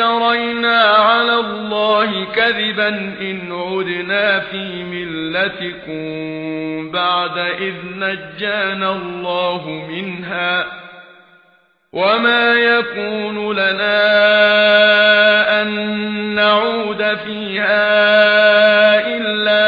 افترينا على الله كذبا إن عدنا في ملتكم بعد إذ نجانا الله منها وما يكون لنا أن نعود فيها إلا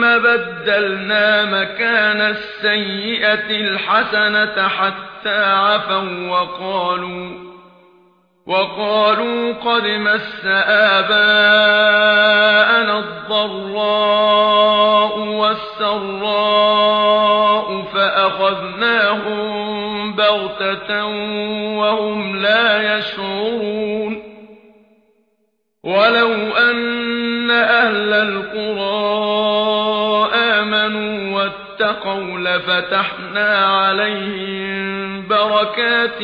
ثم بدلنا مكان السيئة الحسنة حتى عفوا وقالوا وقالوا قد مس آباءنا الضراء والسراء فأخذناهم بغتة وهم لا يشعرون. ولو أن أهل القرى اتقوا لفتحنا عليهم بركات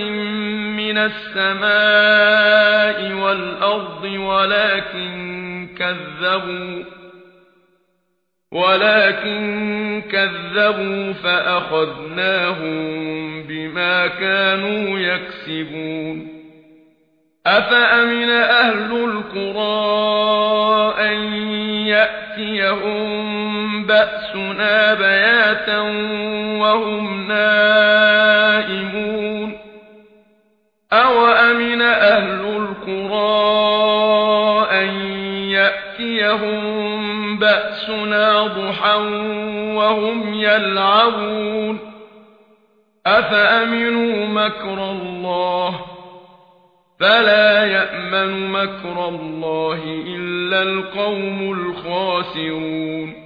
من السماء والأرض ولكن كذبوا ولكن كذبوا فأخذناهم بما كانوا يكسبون أفأمن أهل القرى أن يأتيهم بأسنا بياتا وهم نائمون أو أمن أهل القرى أن يأتيهم بأسنا ضحا وهم يلعبون أفأمنوا مكر الله فلا يأمن مكر الله إلا القوم الخاسرون